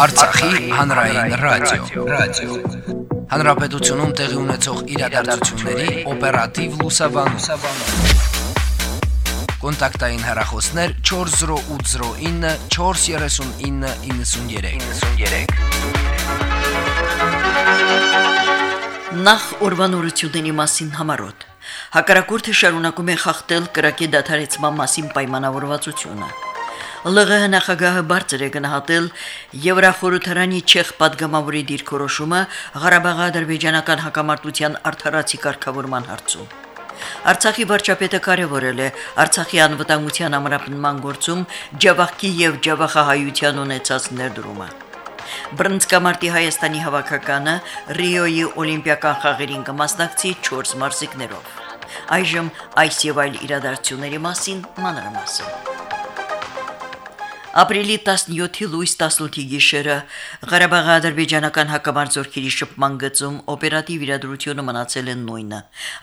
Արցախի հանրային ռադիո, ռադիո։ Հանրապետությունում տեղի ունեցող իրադարձությունների օպերատիվ լուսաբանում։ Կոնտակտային հեռախոսներ 40809 43993։ Նախ ուրվանորությունների մասին համարոտ։ Հակարակորթը շարունակում է խախտել կրակի դադարեցման մասին պայմանավորվածությունը։ ԼՂՀ նախագահը բարձր է գնահատել Եվրախորհրդարանի չեխ падգամավորի դիրքորոշումը Ղարաբաղի ադրբեջանական հակամարտության արդարացի կարգավորման հարցում։ Արցախի վարչապետը կարևորել է Արցախի անվտանգության ամրապնման գործում Ջավախքի եւ Ջավախահայության ունեցած ներդրումը։ Բրոնզկամարտի Հայաստանի հավաքականը Ռիոյի Օլիմպիական խաղերին կմասնակցի 4 մարզիկներով։ Այժմ այս եւ այլ իրադարձությունների մասին մանրամասն։ Ապրիլի 17-ի լույս 18-ի գիշերը Ղարաբաղի ադրբեջանական հակամարտությունների շփման գծում օպերատիվ իրադրությունը մնացել է նույնը։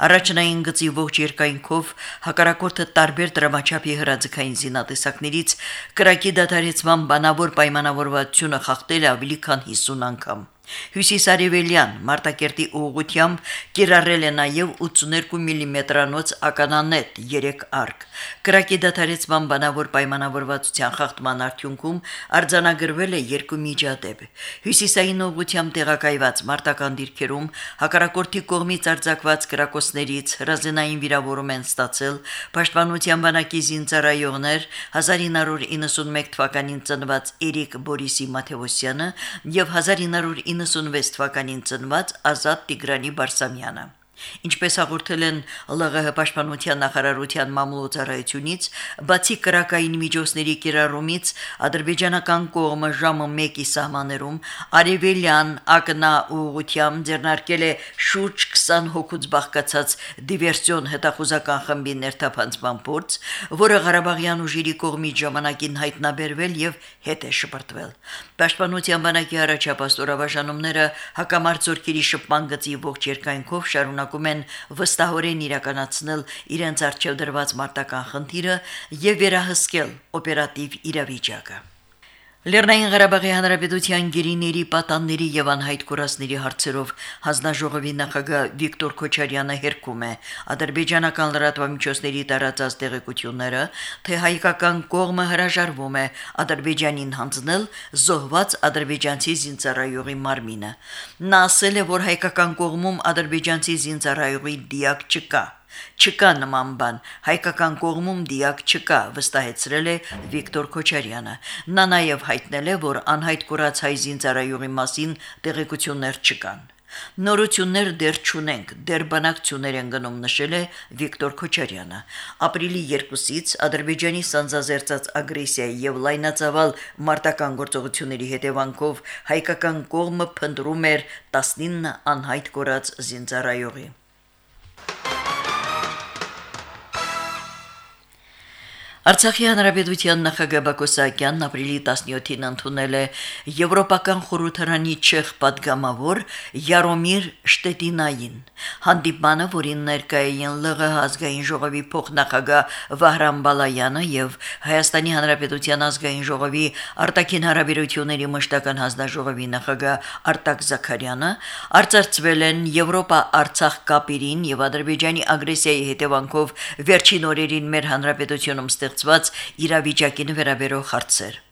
Առաջնային գծի ողջ երկայնքով հակարակորթը տարբեր դրամաչափի հրաձգային զինատեսակներից կրակի դադարեցման բանավոր պայմանավորվածությունը խախտել ավելի քան 50 անգամ։ Հյուսիսարևելյան Մարտակերտի ուղությամբ կիրառել է նաև 82 մմ-անոց mm ականանետ 3 արկ։ Կրակի դադարեցման բանավոր պայմանավորվածության խախտման արդյունքում արձանագրվել է երկու միջադեպ։ Հյուսիսային ուղությամբ տեղակայված մարտական դիրքերում հակառակորդի կողմից արձակված կրակոցներից հրազենային վիրավորում են ստացել Պաշտպանության բանակի զինծառայողներ 1991 թվականին ծնված Էրիկ Բորիսի Մաթեոսյանը եւ 1990 96 թվականին ծնված Ազատ Տիգրանի Բարսամյանը։ Ինչպես հաղորդել են ԼՂՀ պաշտպանության նախարարության մամուլոցարայությունից, բացի քրակային միջոցների կիրառումից, ադրբեջանական կողմը ժամը 1-ի սահմաներում արևելյան ակնա ուղությամբ ձեռնարկել է շուրջ 20 հոգուց բաղկացած դիվերսիոն հետախուզական խմբի ներթափանցման փորձ, որը Ղարաբաղյան ուժերի կողմից ժամանակին հայտնաբերվել եւ հետ է շպրտվել։ Պաշտպանության բանակի առաջապատասխանումները հակամարտ զորքերի շփման գծի ողջ երկայնքով շարունակ շարունակում են վստահորեն իրականացնել իրենց արժեվ դրված մարտական խնդիրը եւ վերահսկել օպերատիվ իրավիճակը։ Լեռնային Ղարաբաղի Հանրապետության գերիների պատանների եւ անհայտ կորածների հարցերով հանձնաժողովի նախագահ Վիկտոր Քոչարյանը հերքում է. Ադրբեջանական լրատվամիջոցների տարածած տեղեկությունները, թե հայկական կողմը հրաժարվում է Ադրբեջանին հանձնել զոհված ադրբեջանցի զինծառայողի մարմինը։ Նա ասել է, որ հայկական կողմում ադրբեջանցի զինծառայողի դիակ չկա Չկա նման բան, հայկական կողմում դիակ չկա, վստահեցրել է Վիկտոր Քոչարյանը։ Նա նաև հայտնել է, որ անհայտ կորած հայ զինծառայողի մասին տեղեկություններ չկան։ Նորություններ դեռ չունենք, դեռ բանակցություններ են գնում նշել է Վիկտոր Քոչարյանը։ Ապրիլի 2-ից Ադրբեջանի սանձազերծած ագրեսիայի եւ լայնածավալ մարտական գործողությունների հետևանքով հայկական կողմը փնտրում էր 19 անհայտ կորած զինծառայողի։ Արցախի հանրապետության նախագահ Բակո Սահակյանն ապրիլի 17-ին ընդունել է Եվրոպական խորհրդարանի չեխ падգամավոր Յարոմիր Շտետինային։ Հանդիպանը, որին ներկա էին ԼՂՀ ազգային ժողովի փոխնախագահ Վահրամ Բալայանը եւ Հայաստանի հանրապետության ազգային ժողովի արտաքին հարաբերությունների մշտական հանձնաժողովի նախագահ Արտակ Զաքարյանը, արծարծվել են Եվրոպա-Արցախ կապերին եւ Ադրբեջանի ագրեսիայի հետևանքով վերջին օրերին մեր հանրապետությունում ստեղ ստեղծված իրավիճակին վերաբերող հարցեր։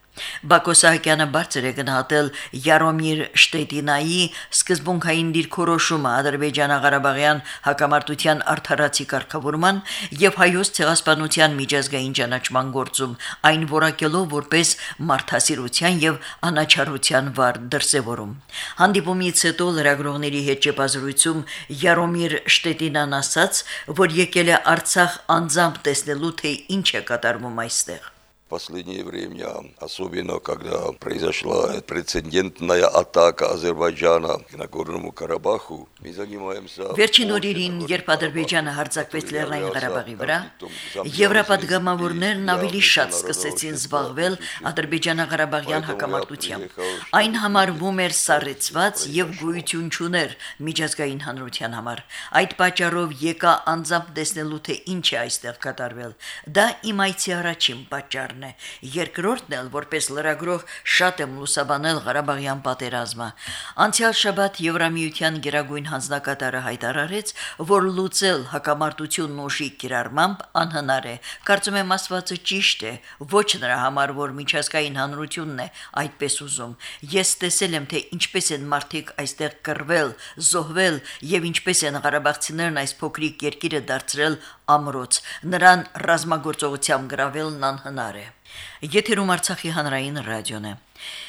Բակո Սահակյանը բարձր է գնահատել Յարոմիր Շտետինայի սկզբունքային դիրքորոշումը Ադրբեջանա-Ղարաբաղյան հակամարտության արդարացի կարգավորման եւ հայոց ցեղասպանության միջազգային ճանաչման գործում, այն որակելով որպես մարդասիրության եւ անաչառության վար դրսեւորում։ Հանդիպումից հետո լրագրողների հետ ճեպազրույցում Յարոմիր Շտետինան ասաց, որ եկել է Արցախ անձամբ տեսնելու թե ինչ է կատարվում այստեղ последнее время, особенно когда произошла прецедентная атака Азербайджана на Горному Карабаху, мы занимаемся Վերջին օրերին, երբ Ադրբեջանը հարձակվեց Լեռնային Ղարաբաղի վրա, Եվրոպադգամավորներն ավելի շատ սկսեցին զբաղվել Ադրբեջանա-Ղարաբաղյան հակամարտությամբ։ Այն համարվում էր սառեցված եւ գույություն չուներ միջազգային հանրության համար։ Այդ պատճառով եկա անձամբ տեսնելու թե ինչ է այստեղ կատարվել։ Դա իմ այցի առաջին պատճառն է։ Երկրորդն էլ որպես լրագրող շատ եմ լուսաբանել Ղարաբաղյան պատերազմը։ Անցյալ շաբաթ Եվրամիության գերագույն հանձնակատարը հայտարարեց, որ լուծել հակամարտությունն ուժի կիրառմամբ անհնար է։ Կարծում եմ ասվածը ճիշտ է, ոչ նրա համար, որ միջազգային հանրությունն է այդպես ուզում։ Ես տեսել եմ, թե ինչպես են մարդիկ այստեղ կռվել, զոհվել եւ ինչպես են ղարաբաղցիներն այս փոքրիկ երկիրը դարձրել ամրոց։ Նրան ռազմագործողությամբ գրավելն անհնար է։ Եթերում Արցախի հանրային ռադիոն է։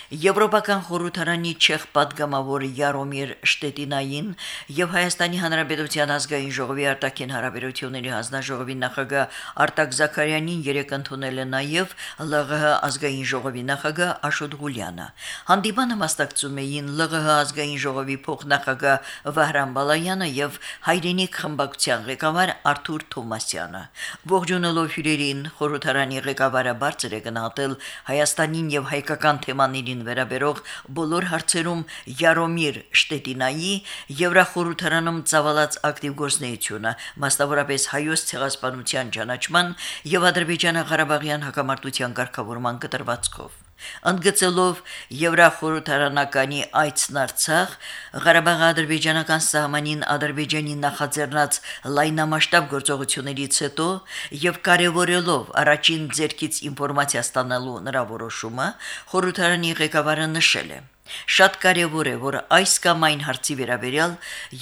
Եվրոպական խորհրդարանի չեխ падգամավոր Յարոմիր Շտետինային եւ Հայաստանի Հանրապետության ազգային ժողովի արտաքին հարաբերությունների հանձնաժողովի նախագահ Արտակ Զաքարյանին երեկ ընդունել է նաեւ ԼՂՀ ազգային ժողովի նախագահ Աշոտ Ղուլյանը։ Հանդիպանը մասնակցում էին ԼՂՀ ազգային ժողովի փոխնախագահ Վահրամ Բալայանը եւ հայրենիք խմբակցության ղեկավար Արթուր Թոմասյանը։ Ողջունելով հյուրերին խորհրդարանի ղեկավարը բարձր է գնահատել Հայաստանին եւ հայկական թեմաների Հայաստանին վերաբերող բոլոր հարցերում Յարոմիր Շտետինայի Եվրախորհրդարանում ծավալած ակտիվ գործնեությունը, մասնավորապես հայոց ցեղասպանության ճանաչման եւ Ադրբեջանա-Ղարաբաղյան հակամարտության ղեկավարման կտրվածքով Ընդգծելով Եվրախորհրդարանականի այցն Արցախ, Ղարաբաղի ադրբեջանական սահմանին Ադրբեջանի նախաձեռնած լայնամասշտաբ գործողություններից հետո եւ կարևորելով առաջին ձերքից ինֆորմացիա ստանալու նրա որոշումը, խորհրդարանի ղեկավարը նշել է. Շատ կարևոր է, որ այս կամ այն հարցի վերաբերյալ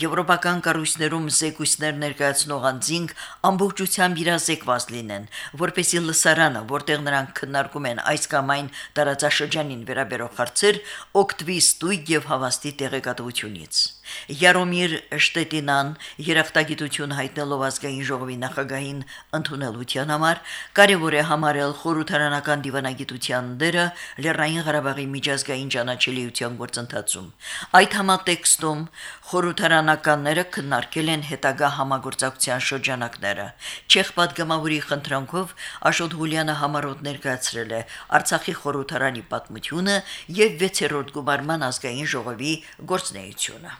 եվրոպական կառույցներում զեկույցներ ներկայացնող անձինք ամբողջությամբ իրազեկված լինեն, որպեսզի լսարանը, որտեղ նրանք քննարկում են այս կամ այն տարածաշրջանին վերաբերող հարցեր, օգտվի ստույգ եւ հավաստի տեղեկատվությունից։ Յարոմիր Շտետինան երախտագիտություն հայտնելով ազգային ժողովի նախագահին ընդունելության համար կարևոր է համարել խորհրդարանական դիվանագիտության դերը Լեռնային Ղարաբաղի միջազգային ճանաչելի միության գործընթացում։ Այդ համատեքստում խորհրդարանականները քննարկել են հետագա համագործակցության շրջանակները։ Չեխ падգամավորի խնդրանքով Աշոտ Հուլյանը համառոտ ներկայացրել է Արցախի խորհրդարանի պատմությունը եւ 6-րդ գումարման ազգային ժողովի գործնեությունը։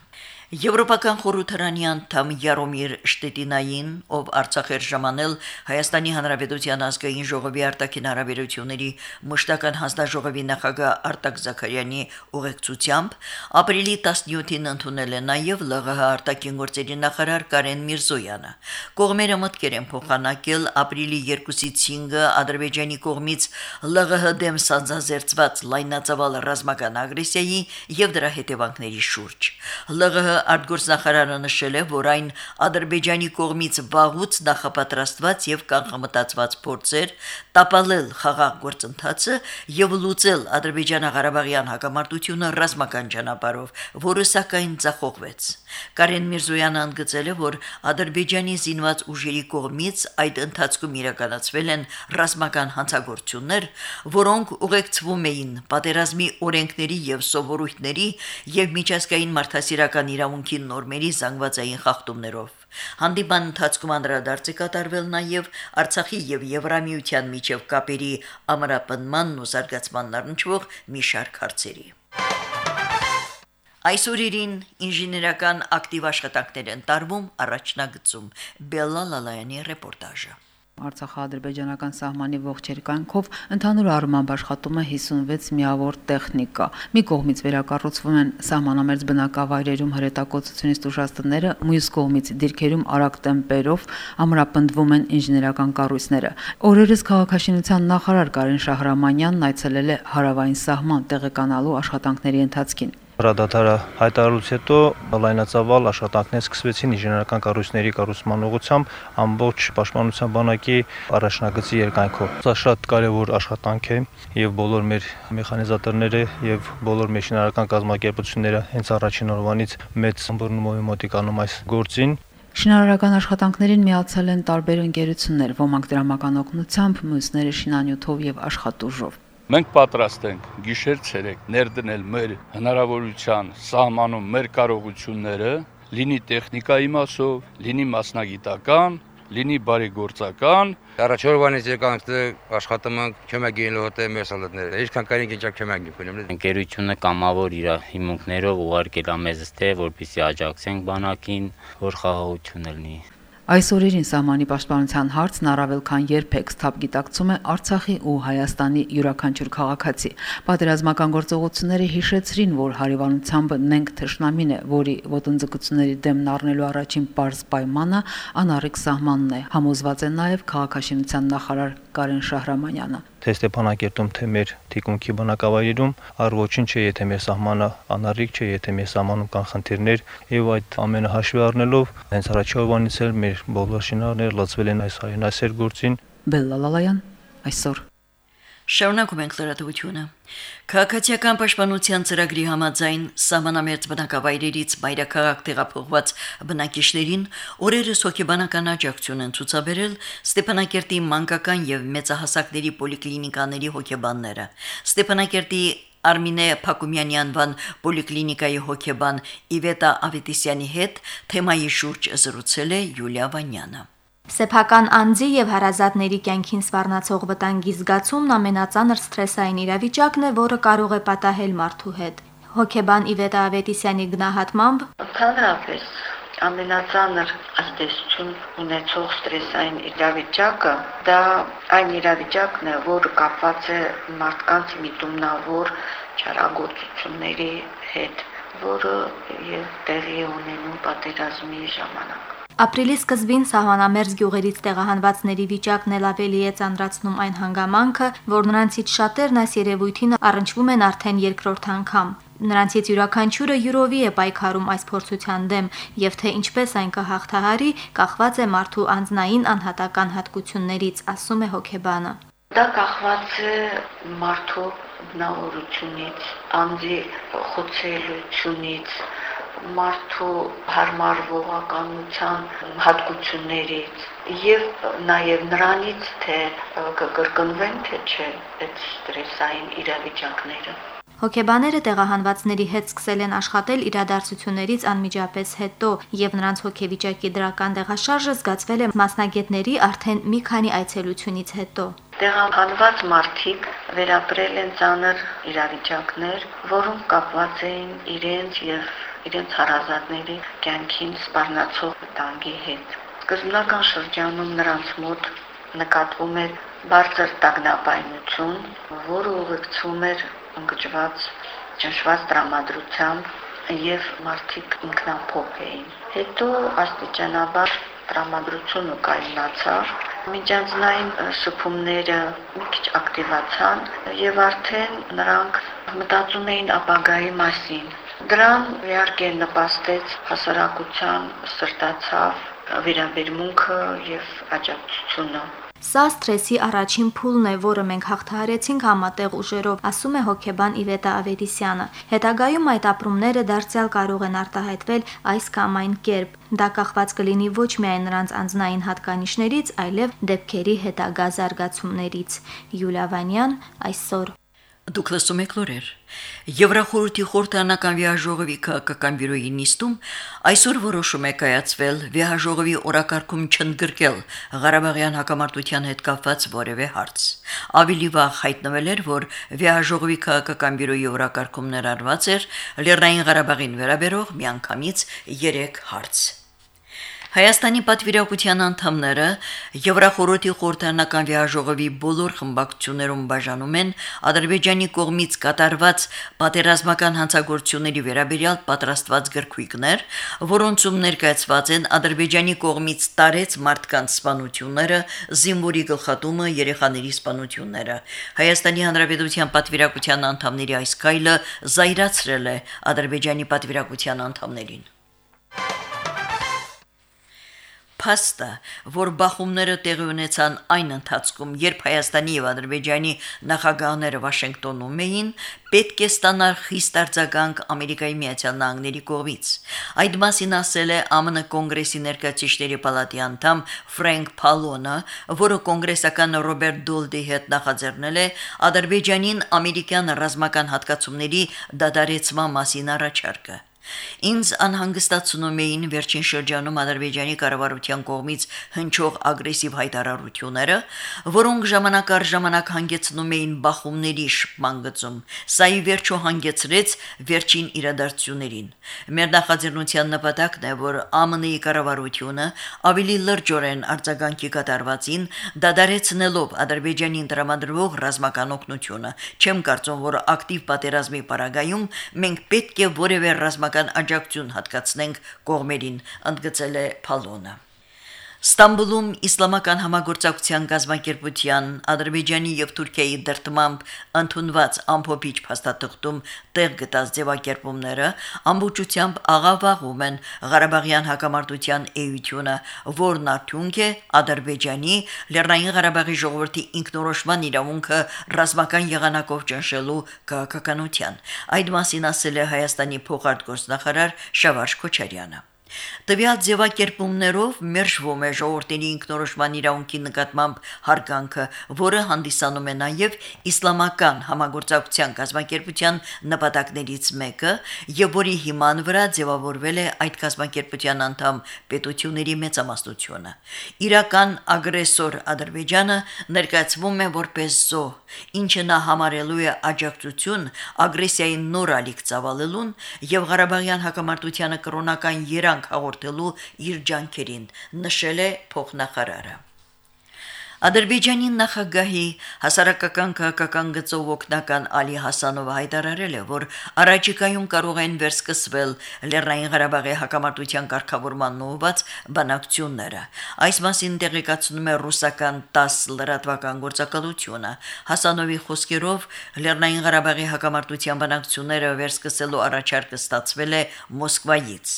Եվրոպական խորհրդարանի անդամ Յարոմիր Շտետինային, ով Արցախ էր ժամանել Հայաստանի Հանրապետության ազգային ժողովի արտաքին հարաբերությունների մշտական հանձնաժողովի նախագահ Արտակ Զաքարյանի ուղեկցությամբ, ապրիլի 17-ին ընդունել է նաև ԼՂՀ արտաքին գործերի նախարար Կարեն Միրզոյանը։ Կողմերը մտքեր են փոխանակել ապրիլի 2-ից 5-ը Ադրբեջանի կողմից ԼՂՀ դեմ սանձազերծված լայնածավալ ռազմական ագրեսիայի եւ դրա հետևանքների շուրջ։ ԼՂՀ արտգործնախարարը նշել է, որ այն Ադրբեջանի կողմից վաղուց նախապատրաստված եւ կանխամտածված փորձեր տապալել խաղաղ գործընթացը եւ լուծել Ադրբեջանա-Ղարաբաղյան հակամարտությունը ռազմական ճանապարհով, որը սակայն ցախողվեց։ Կարեն Միրզոյանը ընդգծել է, որ Ադրբեջանի զինված ուժերի կողմից այդ ընթացքում իրականացվել են ռազմական հանցագործություններ, որոնք ուղեկցվում էին պատերազմի օրենքների եւ սովորույթների եւ միջազգային մարդասիրական իրավունքի նորմերի զանգվածային խախտումներով։ Հանդիպան ընթացքում անդրադարձ է կատարվել նաև Արցախի եւ Եվրամիության միջև կապերի ամրապնմանն ու զարգացմանն առնչվող մի շարք հարցերի։ Այսօրերին ինժեներական ակտիվ աշխատանքներ են տարվում առաջնագծում Բելլա Լալայանի ռեպորտաժը Արցախա-ադրբեջանական սահմանի ողջ երկայնքով ընդհանուր առմամբ աշխատում է 56 միավոր տեխնիկա։ Մի կողմից վերակառուցվում են սահմանամերձ բնակավայրերում հրետակոծությունից տուժածները, մյուս կողմից դիրքերում արագ տեմպերով ամրապնդվում են ինժեներական կառույցները։ Օրերս քաղաքաշինության նախարար Կարեն Շահրամանյանն այցելել է հարավային սահման տեղեկանալու աշխատանքների ընթացքին։ Հրադադարը հայտարարուց հետո լայնածավալ աշխատանքներ սկսվեցին ինժեներական կառույցների կառուցման ուղղությամբ ամբողջ պաշտպանության բանակի առաջնագծի երկայնքով։ Սա շատ կարևոր աշխատանք է եւ բոլոր մեր մեխանիզատորները եւ բոլոր մեխանիկական կազմակերպությունները հենց առաջին օրվանից մեծ ըմբռնումով մոտիկանում այս գործին Շինարարական աշխատանքներին միացել են տարբեր ընկերություններ, ոմանք դրամական օգնությամբ, մյուսները շինանյութով եւ աշխատուժով։ Մենք պատրաստ ենք գիշեր-ցերեկ ներդնել մեր հնարավորության սահմանում մեր կարողությունները, լինի տեխնիկայի մասով, լինի մասնագիտական, լինի բարեգործական։ Առաջորդանից եկանք աշխատում ենք քեմագին հոտե մեր սալատները։ Ինչքան կարին ինչ քեմագին փնեմ։ Ընկերությունը կամավոր իր հիմունքներով ուղարկել է մեզ թե որպեսի աջակցենք բանակին, որ խաղաղություն լինի։ Այս օրերին սահմանի պաշտպանության հարցն առավել քան երբեք սթափ գիտակցում է Արցախի ու Հայաստանի յուրաքանչյուր քաղաքացի։ Պատերազմական գործողությունները հիշեցրին, որ հարևանությամբ նենք թշնամին է, որի ոտնձգությունների դեմն առնելու առաջին པարզ պայմանը անառիկ սահմանն է։ Համոզված է նաև քաղաքաշինության նախարար Կարեն Շահրամանյանը թե Ստեփանակերտում, թե մեր թիկունքի բնակավայրերում առ ոչինչ չէ, եթե մեր սահմանը անառիկ չէ, եթե մեր սահմանում կան խնդիրներ, եւ այդ ամենը հաշվի առնելով հենց առաջավանից էլ մեր բոլոր շինարարները լծվել են այս հայնասեր գործին։ Բելլալալայան այսօր Շարունակում ենք լրատվությունը։ Քաղաքացիական պաշտպանության ծրագրի համաձայն սահմանամերձ բնակավայրերից մայրաքաղաք տեղափոխված բնակիչներին օրերս հոգեբանական աջակցություն են ցուցաբերել Ստեփանակերտի մանկական եւ մեծահասակների պոլիկլինիկաների հոգեբանները։ Ստեփանակերտի Արմինե Փակումյանի անվան պոլիկլինիկայի հոգեբան Իվետա Ավետիսյանի հետ թեմայի շուրջ զրուցել է Յուլիա Վանյանը։ Սեփական անձի եւ հարազատների կյանքին սվառնացող վտանգի զգացումն ամենածանր սթրեսային իրավիճակն է, որը կարող է պատահել մարդու հետ։ Հոգեբան Իվետա Ավետիսյանի գնահատմամբ. Ընդհանրապես ամենածանր ազդեցություն ունեցող ստրեսային իրավիճակը դա այն իրավիճակն է, որը կապված է մարդկանց միտումնավոր չարագործությունների հետ, որը եւ տեղի ունենում պատերազմի ժամանակ։ Ապրիլի սկզբին սահմանամերձ գյուղերից տեղահանվածների վիճակն էլ ավելի է ծանրացնում այն հանգամանքը, որ նրանցից շատերն այս երևույթին առնչվում են արդեն երկրորդ անգամ։ Նրանցից յուրաքանչյուրը յուրովի է պայքարում այս փորձության դեմ, եւ թե ինչպես այն կհաղթահարի, կախված է մարդու անznային անհատական հատկություններից, ասում է հոկեբանը։ Դա կախված է մարդու բնավորությունից, անձի խոցելությունից, մարդու հարմարվողականության հատկություններից եւ նաեւ նրանից թե կկրկնվեն թե չէ այդ ստրեսային իրավիճակները Հոգեբաները տեղահանվածների հետ սկսել են աշխատել իրադարձություններից անմիջապես հետո եւ նրանց հոգեվիճակի դրական տեղաշարժը զգացվել է մասնագետների արդեն մի քանի այցելությունից հետո։ Տեղահանված մարդիկ վերապրել են ծանր իրավիճակներ, որոնք կապված էին իրենց եւ իրենց հարազատների կյանքին սպառնացող վտանգի հետ։ Սկզբնական շրջանում նրանց մոտ նկատվում էր բարձր տագնապայնություն, որը ուղեկցում էր ընկճված ճնշված տրամադրությամբ եւ մարդիկ ինքնափոփ էին։ Հետո աստիճանաբար տրամադրությունը կայունացավ, միջանձնային շփումները մի քիչ ակտիվացան եւ արդեն նրանք մտածում էին ապագայի մասին, Դրան իհարկե նպաստեց հասարակության սրտացավ վերաբերմունքը եւ աջակցությունը։ Սա սթրեսի առաջին փուլն է, որը մենք հաղթահարեցինք համատեղ ուժերով, ասում է հոկեբան Իվետա Ավետիսյանը։ Հետագայում այդ ապրումները դարձյալ կարող են արտահայտվել այս կամ այն կերպ։ Դա կախված կլինի ոչ միայն նրանց անձնային հատկանիշներից, այլև դեպքերի հետագա զարգացումներից։ Յուլիա Վանյան այսօր Դուք լսում եք լուրեր։ Եվրախորհրդի խորհրդանական վիայժողովի քաղաքական բյուրոյի նիստում այսօր որոշում է կայացվել վիայժողովի օրակարգում չընդգրկել Ղարաբաղյան հակամարտության հետ կապված որևէ հարց։ Ավելի վաղ հայտնվել էր, որ վիայժողովի քաղաքական բյուրոյի օրակարգում ներառված էր Լեռնային Ղարաբաղին վերաբերող միանգամից 3 հարց։ Հայաստանի պատվիրակության անդամները Եվրախորհրդի խորհրդանական վիայժողովի բոլոր խմբակցություններում բաժանում են Ադրբեջանի կողմից կատարված պատերազմական հանցագործությունների վերաբերյալ պատրաստված գրքույկներ, որոնցում ներկայացված են Ադրբեջանի կողմից տարեց մարդկանց սպանությունները, զինվորի գլխատումը, երեխաների սպանությունները։ Հայաստանի Հանրապետության պատվիրակության անդամների այս կայլը զայրացրել է Ադրբեջանի պատվիրակության անդամներին փաստը, որ բախումները տեղի ունեցան այն ընթացքում, երբ Հայաստանի եւ Ադրբեջանի նախագահները Վաշինգտոնում էին, պետք է ստանալ խիստ արձագանք Ամերիկայի Միացյալ Նահանգների կողմից։ Այդ մասին ասել է ԱՄՆ կոնգրեսի ներկայացիչների պալատի անդամ Ֆրենկ Փալոնը, որը կոնգրեսական Ռոբերտ Դոլդի հետ նախաձեռնել է Ադրբեջանին ամերիկյան ռազմական հատկացումների դադարեցման մասին առաջարկը։ Ինձ անհանգստացնում էին վերջին շրջանում Ադրբեջանի կառավարության կողմից հնչող ագրեսիվ հայտարարությունները, որոնք ժամանակ առ ժամանակ հանգեցնում էին բախումների շփման գծում։ Սա ի վերջո հանգեցրեց վերջին իրադարձություններին։ Մեր նախաձեռնության նպատակն է, որ ԱՄՆ-ի կառավարությունը ավելի լրջորեն արձագանքի կատարվածին դադարեցնելով Ադրբեջանին տրամադրվող ռազմական օգնությունը։ Չեմ կարծում, որ ակտիվ պատերազմի պարագայում մենք պետք է որևէ ռազմական աջակցություն հատկացնենք կողմերին, ընդգծել է Փալոնը։ Ստամբուլում իսլամական համագործակցության գազམ་ակերպության Ադրբեջանի եւ Թուրքիայի դրտմամբ ընդունված ամփոփիչ փաստաթղթում տեղ գտած ձևակերպումները ամբողջությամբ աղավաղում են Ղարաբաղյան հակամարտության էությունը, որն արդյունք է Ադրբեջանի Լեռնային Ղարաբաղի ժողովրդի ինքնորոշման իրավունքը ռազմական եղանակով ճնշելու քաղաքականության։ Այդ մասին ասել է Հայաստանի փոխարտգործնախարար Շավարժ Քոչարյանը։ Տվյալ ձևակերպումներով մերժվում է ժողովրդի ինքնորոշման իրավունքի նկատմամբ հարգանքը, որը հանդիսանում է նաև իսլամական համագործակցության կազմակերպության նպատակներից մեկը, եւ որի հիման վրա ձևավորվել է այդ կազմակերպության անդամ պետությունների մեծամասնությունը։ Իրական ագրեսոր Ադրբեջանը ներկայացվում է որպես զոհ, ինչը նա համարելու է աջակցություն ագրեսիայի նոր ալիք ծավալելուն եւ Ղարաբաղյան հակամարտությանը կրոնական երանգ հաղորդելու իր ջանքերին, նշել է փոխնախարարը։ Ադրբեջանի նախագահի հասարակական քաղաքական գծով օկնական Ալի Հասանովը հայտարարել է, որ առաջիկայում կարող են վերսկսվել Լեռնային Ղարաբաղի հակամարտության կարգավորման ուղված բանակցությունները։ Այս մասին տեղեկացնում է ռուսական ՏԱՍ լրատվական գործակալությունը։ Հասանովի խոսքերով Լեռնային Ղարաբաղի հակամարտության բանակցությունները վերսկսելու առաջարկը ստացվել է Մոսկվայից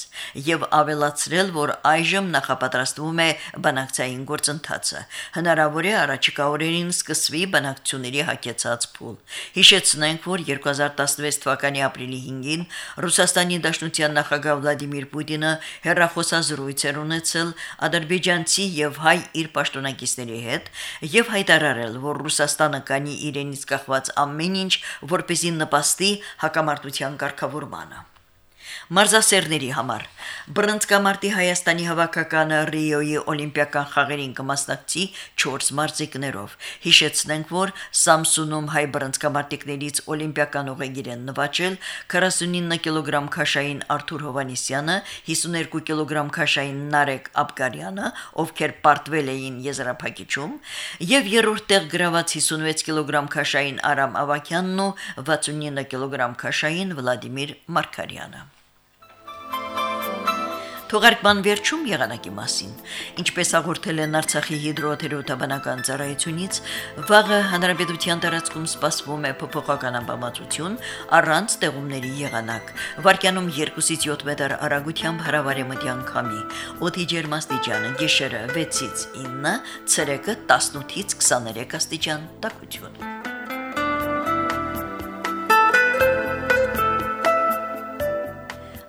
եւ ավելացրել, որ այժմ նախապատրաստվում է բանակցային գործընթացը։ Հնարավոր հնարավոր է առաջիկա օրերին սկսվի բանակցությունների հակեցած փուլ։ Հիշեցնենք, որ 2016 թվականի ապրիլի 5-ին Ռուսաստանի Դաշնության նախագահ Վլադիմիր Պուտինը հերրախոսազրույց էր ունեցել ադրբեջանցի եւ հայ իր պաշտոնակիցների հետ եւ հայտարարել, որ Ռուսաստանը կանի իրենից կախված ամեն ինչ, որպեսզի նպաստի հակամարտության կարգավորմանը մարզասերների համար։ Բռնցքամարտի Հայաստանի հավաքականը Ռիոյի օլիմպիական խաղերին կմասնակցի 4 մարզիկներով։ Հիշեցնենք, որ Սամսունում հայ բռնցքամարտիկներից օլիմպիական ուղեգիր են նվաճել 49 կիլոգրամ քաշային Արթուր Հովանիսյանը, 52 կիլոգրամ քաշային Նարեկ Աբգարյանը, ովքեր պարտվել էին եզրափակիչում, եւ երրորդ տեղ գրաված 56 կիլոգրամ քաշային Արամ Ավակյանն ու 69 կիլոգրամ քաշային Վլադիմիր Մարկարյանը։ Թողարկման վերջում եղանակի մասին։ Ինչպես հաղորդել են Արցախի հիդրոթերապևտաբանական ծառայությունից, վաղը հանրապետության տարածքում սպասվում է փոփոխական ամպամածություն առանց տեղումների եղանակ։ Վարկյանում 2-ից 7 մետր արագությամբ հարավարեմտյան քամի։ Օդի ջերմաստիճանը՝ գիշերը 6-ից 9, ցերեկը 18-ից 23 աստիճան տաքություն։